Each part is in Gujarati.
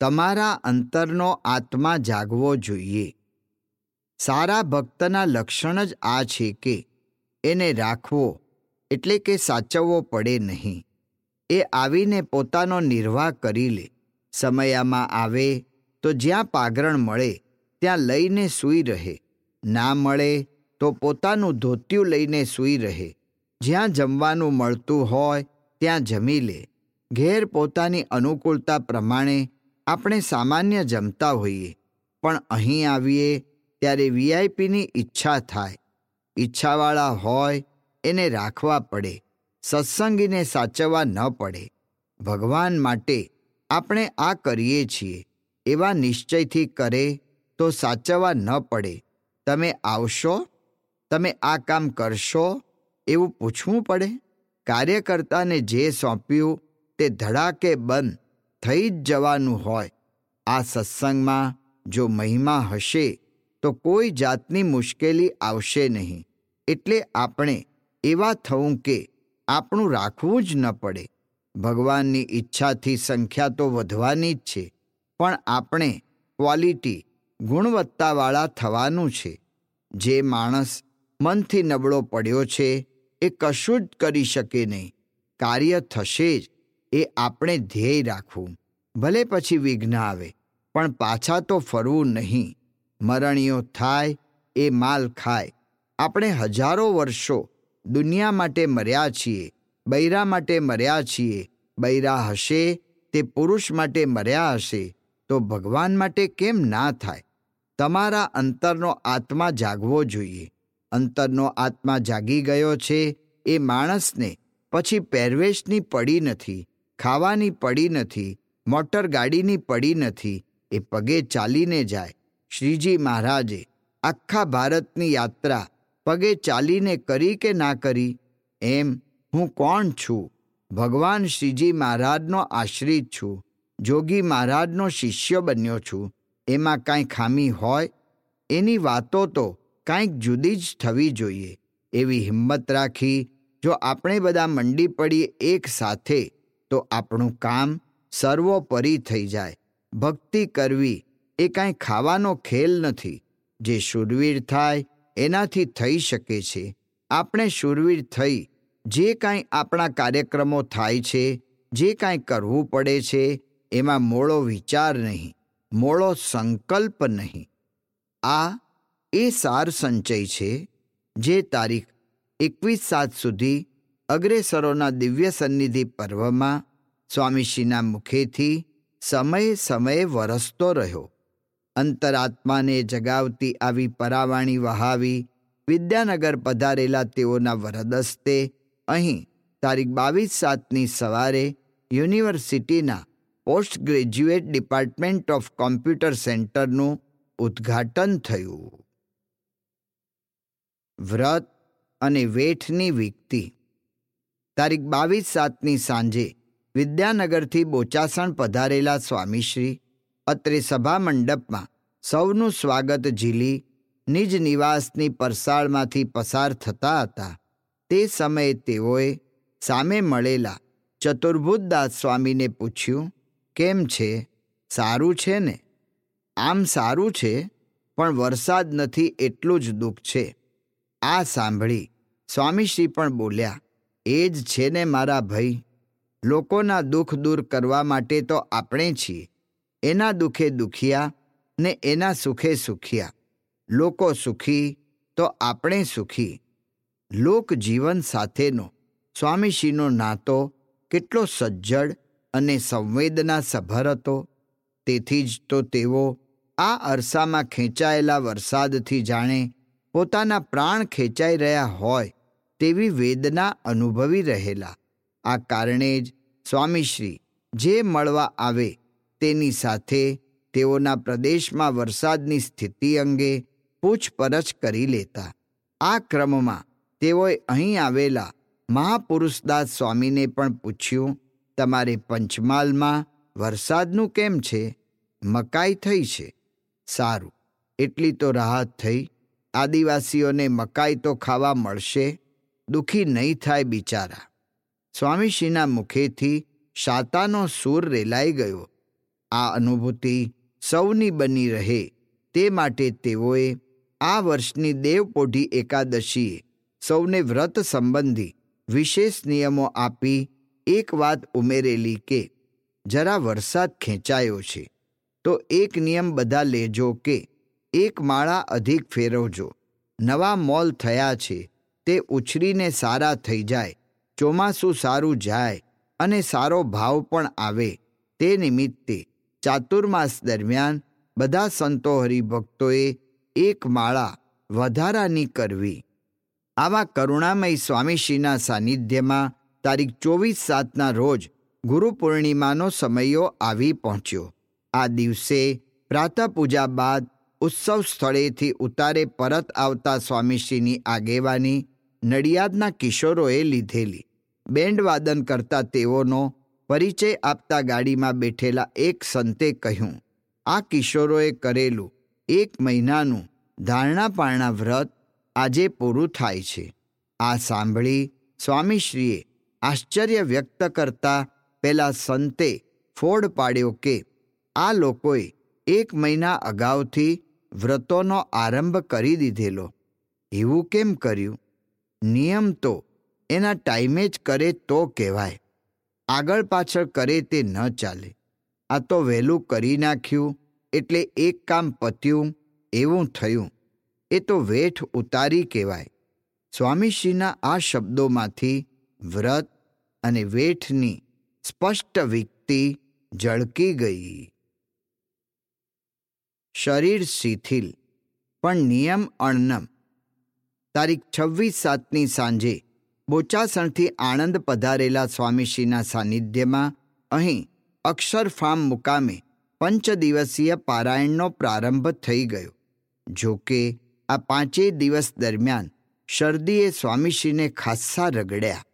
તમારા અંતરનો આત્મા જાગવો જોઈએ. સારા ભક્તના લક્ષણ જ આ છે કે એને રાખવો એટલે કે સાચવવો પડે નહીં. એ આવીને પોતાનો નિર્વાહ કરી લે. સમયામાં આવે તો જ્યાં પાગરણ મળે, ત્યાં લઈને સૂઈ રહે. ના મળે તો પોતાનું ધોતિયું લઈને સૂઈ રહે. જ્યાં જમવાનું મળતું હોય, ત્યાં જમી લે. ઘેર પોતાની અનુકૂળતા પ્રમાણે આપણે સામાન્ય જમતા હોઈએ, પણ અહીં આવીએ ત્યારે વીઆઈપીની ઈચ્છા થાય. ઈચ્છાવાળા હોય, એને રાખવા પડે, સત્સંગીને સાચવવા ન પડે. ભગવાન માટે આપણે આ કરીએ છીએ. એવા નિશ્ચયથી કરે તો સાચવવા ન પડે. તમે આવશો? તમે આ કામ કરશો? એવું પૂછવું પડે? કાર્યકર્તાને જે સોંપ્યું તે ધડાકે બંધ. થઈ જ જવાનું હોય. આ સત્સંગમાં જો મહિમા હશે, તો કોઈ જાતની મુશ્કેલી આવશે નહીં. એટલે આપણે એવા થવું કે આપણું રાખવું જ ન પડે. ભગવાનની ઈચ્છાથી સંખ્યા તો વધવાની જ છે, પણ આપણે ક્વોલિટી, ગુણવત્તાવાળા થવાનું છે. જે માણસ મનથી નબળો પડ્યો છે, એ કશું જ કરી શકે નહીં. કાર્ય થશે જ. એ આપણે ધ્યેય રાખવું. ભલે પછી વિઘ્ન આવે, પણ પાછા તો ફરવું નહીં. મરણીઓ થાય, એ માલ ખાય. આપણે હજારો વર્ષો દુનિયા માટે મર્યા છીએ, બૈરા માટે મર્યા છીએ. બૈરા હશે, તે પુરુષ માટે મર્યા હશે. તો ભગવાન માટે કેમ ના થાય? તમારા અંતરનો આત્મા જાગવો જોઈએ. અંતરનો આત્મા જાગી ગયો છે એ માણસને, પછી પહેરવેશની પડી નથી. ખાવાની પડી નથી, મોટર ગાડીની પડી નથી, એ પગે ચાલીને જાય. શ્રીજી મહારાજે આખા ભારતની યાત્રા પગે ચાલીને કરી કે ના કરી? એમ હું કોણ છું? ભગવાન શ્રીજી મહારાજનો આશ્રિત છું. જોગી મહારાજનો શિષ્ય બન્યો છું. એમાં કાંઈ ખામી હોય? એની વાતો તો કાંઈક જુદી જ થવી જોઈએ. એવી હિંમત રાખી જો આપણે બધા મંડી પડીએ એક સાથે તો આપણું કામ સર્વોપરી થઈ જાય. ભક્તિ કરવી એ કાંઈ ખાવાનો ખેલ નથી. જે શૂરવીર થાય, એનાથી થઈ શકે છે. આપણે શૂરવીર થઈ, જે કાંઈ આપણા કાર્યક્રમો થાય છે, જે કાંઈ કરવું પડે છે, એમાં મોળો વિચાર નહીં, મોળો સંકલ્પ નહીં. આ એ સાર સંચય છે, જે તારીખ એકવીસ સાત સુધી અગ્રેસરોના દિવ્ય સન્નિધિ પર્વમાં સ્વામીશ્રીના મુખેથી સમયે સમયે વરસતો રહ્યો. અંતરાત્માને જગાવતી આવી પરાવાણી વહાવી વિદ્યાનગર પધારેલા તેઓના વરદસ્તે અહીં તારીખ બાવીસ સાતની સવારે યુનિવર્સિટીના post graduate department of computer સેન્ટરનું ઉદ્ઘાટન થયું. વ્રત અને વેઠની વિકતી તારીખ બાવીસ સાતની સાંજે વિદ્યાનગરથી બોચાસણ પધારેલા સ્વામીશ્રી અત્રે સભા મંડપમાં સૌનું સ્વાગત ઝીલી નિજ નિવાસની પરસાળમાંથી પસાર થતા હતા. તે સમયે તેઓએ સામે મળેલા ચતુર્ભુતદાસ સ્વામીને પૂછ્યું, કેમ છે? સારું છે ને? આમ સારું છે, પણ વરસાદ નથી એટલું જ દુઃખ છે. આ સાંભળી સ્વામીશ્રી પણ બોલ્યા એ જ છે ને મારા ભાઈ? લોકોના દુઃખ દૂર કરવા માટે તો આપણે છીએ. એના દુઃખે દુખિયા ને એના સુખે સુખિયા. લોકો સુખી તો આપણે સુખી. લોક જીવન સાથેનો સ્વામીશ્રીનો નાતો કેટલો સજ્જડ અને સંવેદના સભર હતો તેથી જ તો તેઓ આ અરસામાં ખેંચાયેલા વરસાદથી જાણે પોતાના પ્રાણ ખેંચાઈ રહ્યા હોય તેવી વેદના અનુભવી રહેલા. આ કારણે જ સ્વામીશ્રી જે મળવા આવે તેની સાથે તેઓના પ્રદેશમાં વરસાદની સ્થિતિ અંગે પૂછપરછ કરી લેતા. આ ક્રમમાં તેઓએ અહીં આવેલા મહાપુરુષદાસ સ્વામીને પણ પૂછ્યું, તમારે પંચમહાલમાં વરસાદનું કેમ છે? મકાઈ થઈ છે. સારું, એટલી તો રાહત થઈ. આદિવાસીઓને મકાઈ તો ખાવા મળશે. દુઃખી નહીં થાય બિચારા. સ્વામીશ્રીના મુખેથી શાતાનો સૂર રેલાઈ ગયો. આ અનુભૂતિ સૌની બની રહે તે માટે તેઓએ આ વર્ષની દેવપોઢી એકાદશીએ સૌને વ્રત સંબંધી વિશેષ નિયમો આપી એક વાત ઉમેરેલી કે જરા વરસાદ ખેંચાયો છે, તો એક નિયમ બધા લેજો કે એક માળા અધિક ફેરવજો. નવા મોલ થયા છે તે ઉછરીને સારા થઈ જાય, ચોમાસું સારું જાય અને સારો ભાવ પણ આવે તે નિમિત્તે ચાતુર્માસ દરમિયાન બધા સંતો હરિભક્તોએ એક માળા વધારાની કરવી. આવા કરુણામય સ્વામીશ્રીના સાનિધ્યમાં તારીખ ચોવીસ સાતના રોજ ગુરુ પૂર્ણિમાનો સમયો આવી પહોંચ્યો. આ દિવસે પ્રાતઃ પૂજા બાદ ઉત્સવ સ્થળેથી ઉતારે પરત આવતા સ્વામીશ્રીની આગેવાની નડિયાદના કિશોરોએ લીધેલી. બેન્ડવાદન કરતા તેઓનો પરિચય આપતા ગાડીમાં બેઠેલા એક સંતે કહ્યું, આ કિશોરોએ કરેલું એક મહિનાનું ધારણાપારણા વ્રત આજે પૂરું થાય છે. આ સાંભળી સ્વામીશ્રીએ આશ્ચર્ય વ્યક્ત કરતા પેલા સંતે ફોડ પાડ્યો કે, આ લોકોએ એક મહિના અગાઉથી વ્રતોનો આરંભ કરી દીધેલો. એવું કેમ કર્યું? નિયમ તો એના ટાઈમે જ કરે તો કહેવાય. આગળ પાછળ કરે તે ન ચાલે. આ તો વહેલું કરી નાખ્યું, એટલે એક કામ પત્યું, એવું થયું. એ તો વેઠ ઉતારી કહેવાય. સ્વામીશ્રીના આ શબ્દોમાંથી વ્રત અને વેઠની સ્પષ્ટ વિકતિ ઝળકી ગઈ. શરીર શિથિલ, પણ નિયમ અણનમ. તારીખ છવ્વીસ સાતની સાંજે બોચાસણથી આણંદ પધારેલા સ્વામીશ્રીના સાનિધ્યમાં અહીં અક્ષર ફાર્મ મુકામે પંચદિવસીય પારાયણનો પ્રારંભ થઈ ગયો. જો કે આ પાંચેય દિવસ દરમિયાન શરદીએ સ્વામીશ્રીને ખાસ્સા રગડ્યા.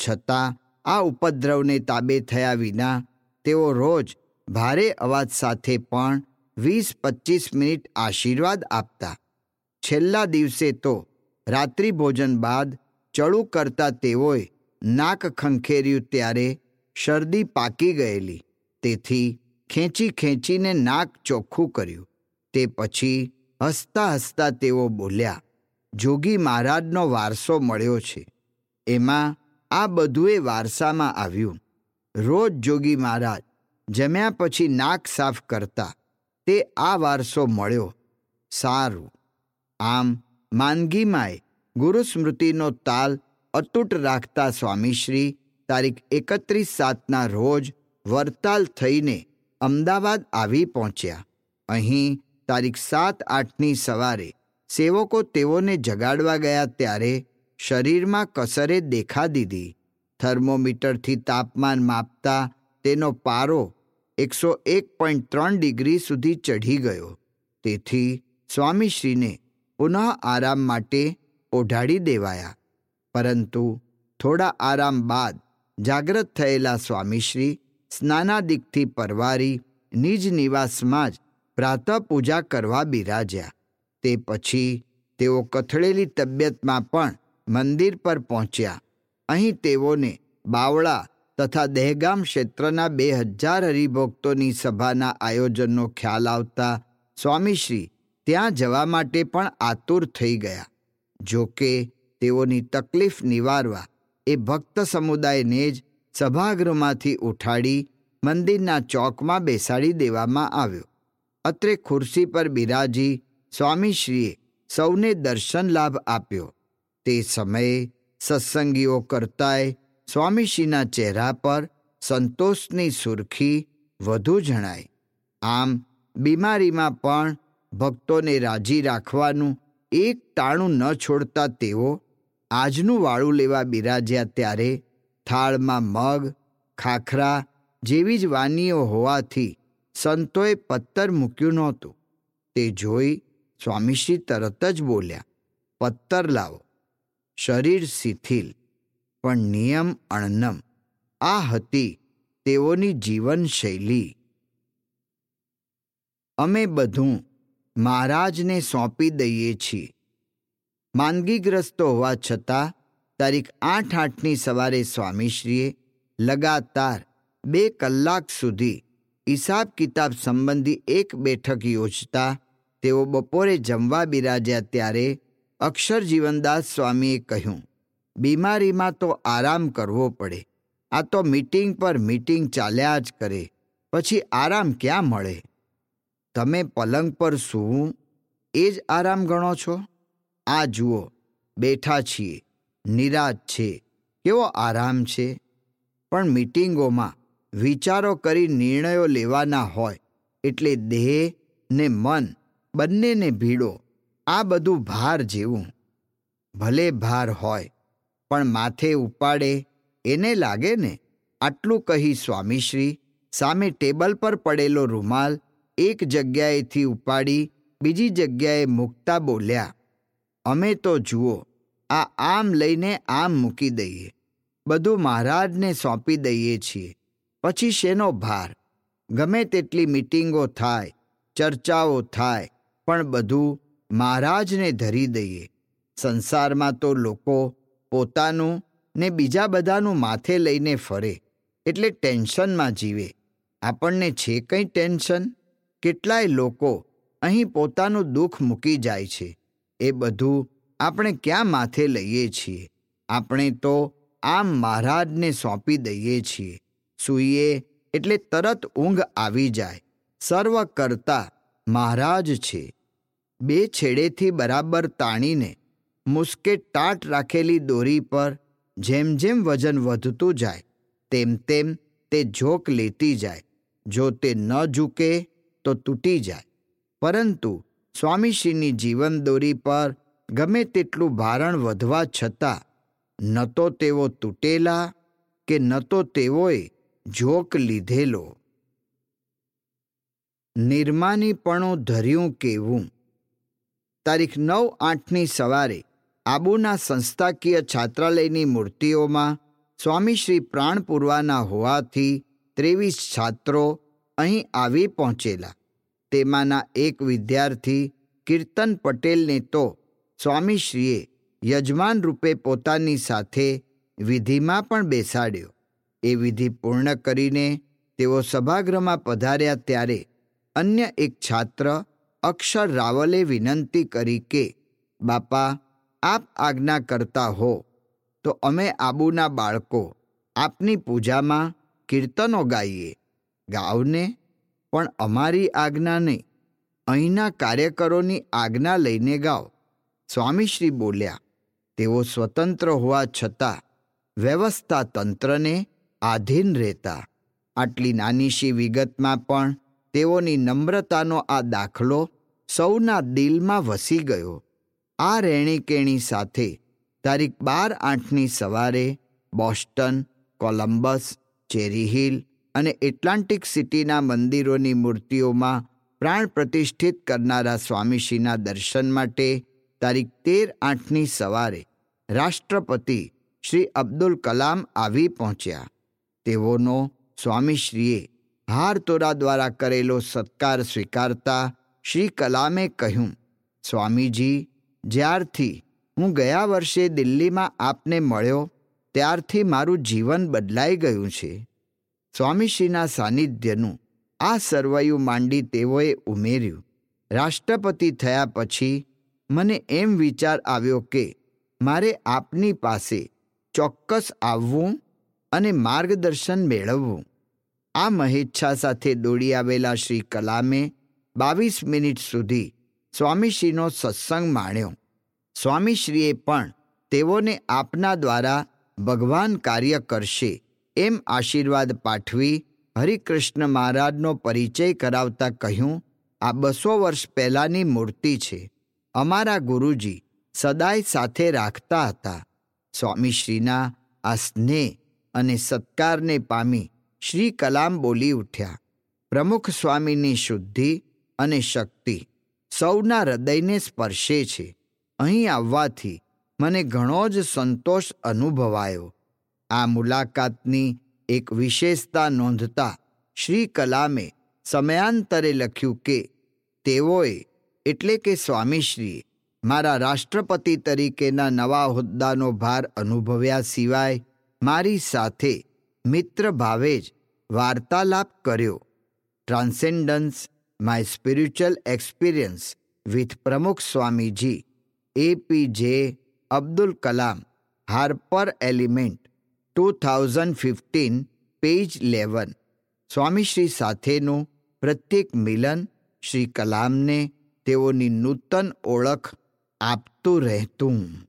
છતાં આ ઉપદ્રવને તાબે થયા વિના તેઓ રોજ ભારે અવાજ સાથે પણ વીસ પચીસ મિનિટ આશીર્વાદ આપતા. છેલ્લા દિવસે તો રાત્રિ ભોજન બાદ ચડુ કરતા તેઓએ નાક ખંખેર્યું ત્યારે શરદી પાકી ગયેલી. તેથી ખેંચી ખેંચીને નાક ચોખ્ખું કર્યું. તે પછી હસતા હસતા તેઓ બોલ્યા, જોગી મહારાજનો વારસો મળ્યો છે. એમાં આ બધુંએ વારસામાં આવ્યું. રોજ જોગી મહારાજ જમ્યા પછી નાક સાફ કરતા તે આ વારસો મળ્યો. સારું. આમ માંદગીમાંય ગુરુસ્મૃતિનો તાલ અતૂટ રાખતા સ્વામીશ્રી, તારીખ એકત્રીસ સાતના રોજ વરતાલ થઈને અમદાવાદ આવી પહોંચ્યા. અહીં તારીખ સાત આઠની સવારે સેવકો તેઓને જગાડવા ગયા ત્યારે શરીરમાં કસરે દેખા દીધી. થર્મોમીટરથી તાપમાન માપતા તેનો પારો એકસો એક પોઈન્ટ ત્રણ ડિગ્રી સુધી ચઢી ગયો. તેથી સ્વામીશ્રીને પુનઃ આરામ માટે ઓઢાડી દેવાયા. પરંતુ થોડા આરામ બાદ જાગ્રત થયેલા સ્વામીશ્રી સ્નાનાદિકથી પરવારી નિજ નિવાસમાં જ પ્રાતઃ પૂજા કરવા બિરાજ્યા. તે પછી તેઓ કથળેલી તબિયતમાં પણ મંદિર પર પહોંચ્યા. અહીં તેઓને બાવળા તથા દહેગામ ક્ષેત્રના બે હજાર હરિભક્તોની સભાના આયોજનનો ખ્યાલ આવતા સ્વામીશ્રી ત્યાં જવા માટે પણ આતુર થઈ ગયા. જો કે તેઓની તકલીફ નિવારવા એ ભક્ત સમુદાયને જ સભાગૃહમાંથી ઉઠાડી મંદિરના ચોકમાં બેસાડી દેવામાં આવ્યો. અત્રે ખુરશી પર બિરાજી સ્વામીશ્રીએ સૌને દર્શન લાભ આપ્યો. તે સમયે સત્સંગીઓ કરતાંય સ્વામીશ્રીના ચહેરા પર સંતોષની સુરખી વધુ જણાય આમ બીમારીમાં પણ ભક્તોને રાજી રાખવાનું એક ટાણું ન છોડતા તેઓ આજનું વાળું લેવા બિરાજ્યા ત્યારે થાળમાં મગ, ખાખરા જેવી જ વાનીઓ હોવાથી સંતોએ પત્તર મૂક્યું નહોતું. તે જોઈ સ્વામીશ્રી તરત જ બોલ્યા, પત્તર લાવો. શરીર શિથિલ, પણ નિયમ અણનમ. આ હતી તેઓની જીવનશૈલી. અમે બધું મહારાજને સોંપી દઈએ છીએ. માંદગીગ્રસ્ત હોવા છતાં તારીખ આઠ આઠની સવારે સ્વામીશ્રીએ લગાતાર બે કલાક સુધી હિસાબ કિતાબ સંબંધી એક બેઠક યોજતા તેઓ બપોરે જમવા બિરાજ્યા ત્યારે અક્ષર જીવનદાસ સ્વામીએ કહ્યું, બીમારીમાં તો આરામ કરવો પડે. આ તો મીટિંગ પર મીટિંગ ચાલ્યા જ કરે. પછી આરામ ક્યાં મળે? તમે પલંગ પર સૂવું, એ જ આરામ ગણો છો? આ જુઓ, બેઠા છીએ, નિરાશ છે, કેવો આરામ છે? પણ મીટિંગોમાં વિચારો કરી નિર્ણયો લેવાના હોય, એટલે દેહ ને મન બંનેને ભીડો, આ બધું ભાર જેવું. ભલે ભાર હોય, પણ માથે ઉપાડે, એને લાગે ને? આટલું કહી સ્વામીશ્રી સામે ટેબલ પર પડેલો રૂમાલ એક જગ્યાએથી ઉપાડી બીજી જગ્યાએ મૂકતા બોલ્યા, અમે તો જુઓ, આ આમ લઈને આમ મૂકી દઈએ. બધું મહારાજને સોંપી દઈએ છીએ. પછી શેનો ભાર? ગમે તેટલી મીટિંગો થાય, ચર્ચાઓ થાય, પણ બધું મહારાજને ધરી દઈએ. સંસારમાં તો લોકો પોતાનું ને બીજા બધાનું માથે લઈને ફરે, એટલે ટેન્શનમાં જીવે. આપણને છે કંઈ ટેન્શન? કેટલાય લોકો અહીં પોતાનું દુઃખ મૂકી જાય છે. એ બધું આપણે ક્યાં માથે લઈએ છીએ? આપણે તો આમ મહારાજને સોંપી દઈએ છીએ. સૂઈએ એટલે તરત ઊંઘ આવી જાય. સર્વ કરતા મહારાજ છે. બે છેડેથી બરાબર તાણીને મુસ્કે ટાટ રાખેલી દોરી પર જેમ જેમ વજન વધતું જાય, તેમ તેમ તે ઝોક લેતી જાય. જો તે ન ઝૂકે તો તૂટી જાય. પરંતુ સ્વામીશ્રીની જીવન દોરી પર ગમે તેટલું ભારણ વધવા છતાં, ન તો તેઓ તૂટેલા કે ન તો તેઓએ જોક લીધેલો. નિર્માનીપણું ધર્યું કેવું? તારીખ નવ આઠની સવારે આબુના સંસ્થાકીય છાત્રાલયની મૂર્તિઓમાં સ્વામીશ્રી પ્રાણ પૂરવાના હોવાથી ત્રેવીસ છાત્રો અહીં આવી પહોંચેલા. તેમાંના એક વિદ્યાર્થી કીર્તન પટેલને તો સ્વામીશ્રીએ યજમાન રૂપે પોતાની સાથે વિધિમાં પણ બેસાડ્યો. એ વિધિ પૂર્ણ કરીને તેઓ સભાગૃહમાં પધાર્યા ત્યારે અન્ય એક છાત્ર અક્ષર રાવલે વિનંતી કરી કે, બાપા, આપ આજ્ઞા કરતા હો, તો અમે આબુના બાળકો આપની પૂજામાં કીર્તનો ગાઈએ. ગાવને પણ અમારી આજ્ઞા નહીં. અહીંના કાર્યકરોની આજ્ઞા લઈને ગાઓ સ્વામીશ્રી બોલ્યા, તેઓ સ્વતંત્ર હોવા છતાં વ્યવસ્થા તંત્રને આધીન રહેતા. આટલી નાનીશી વિગતમાં પણ તેઓની નમ્રતાનો આ દાખલો સૌના દિલમાં વસી ગયો. આ રહેણીકેણી સાથે તારીખ બાર આઠની સવારે બોસ્ટન, કોલંબસ, ચેરી હિલ અને એટલાન્ટિક સિટીના મંદિરોની મૂર્તિઓમાં પ્રાણ પ્રતિષ્ઠિત કરનારા સ્વામીશ્રીના દર્શન માટે તારીખ તેર આઠની સવારે રાષ્ટ્રપતિ શ્રી અબ્દુલ કલામ આવી પહોંચ્યા. તેઓનો સ્વામીશ્રીએ હારતોરા દ્વારા કરેલો સત્કાર સ્વીકારતા શ્રી કલામે કહ્યું, સ્વામીજી, જ્યારથી હું ગયા વર્ષે દિલ્હીમાં આપને મળ્યો, ત્યારથી મારું જીવન બદલાઈ ગયું છે. સ્વામીશ્રીના સાનિધ્યનું આ સરવૈયું માંડી તેઓએ ઉમેર્યું. રાષ્ટ્રપતિ થયા પછી મને એમ વિચાર આવ્યો કે મારે આપની પાસે ચોક્કસ આવવું અને માર્ગદર્શન મેળવવું. આ મહેચ્છા સાથે દોડી આવેલા શ્રી કલામે બાવીસ મિનિટ સુધી સ્વામીશ્રીનો સત્સંગ માણ્યો. સ્વામીશ્રીએ પણ તેઓને આપના દ્વારા ભગવાન કાર્ય કરશે એમ આશીર્વાદ પાઠવી હરિકૃષ્ણ મહારાજનો પરિચય કરાવતા કહ્યું, આ બસો વર્ષ પહેલાંની મૂર્તિ છે. અમારા ગુરુજી સદાય સાથે રાખતા હતા. સ્વામીશ્રીના આ સ્નેહ અને સત્કારને પામી શ્રી કલામ બોલી ઉઠ્યા. પ્રમુખ સ્વામીની શુદ્ધિ અને શક્તિ સૌના હૃદયને સ્પર્શે છે. અહીં આવવાથી મને ઘણો જ સંતોષ અનુભવાયો. આ મુલાકાતની એક વિશેષતા નોંધતા શ્રી કલામે સમયાંતરે લખ્યું કે તેઓએ એટલે કે સ્વામીશ્રીએ મારા રાષ્ટ્રપતિ તરીકેના નવા હોદ્દાનો ભાર અનુભવ્યા સિવાય મારી સાથે મિત્ર ભાવે જ વાર્તાલાપ કર્યો. Transcendence my spiritual experience with Pramukh Swamiji APJ Abdul Kalam Harper Element two thousand fifteen page eleven Swamishri સાથેનું પ્રત્યેક મિલન શ્રી કલામને તેઓની નૂતન ઓળખ આપતું રહેતું.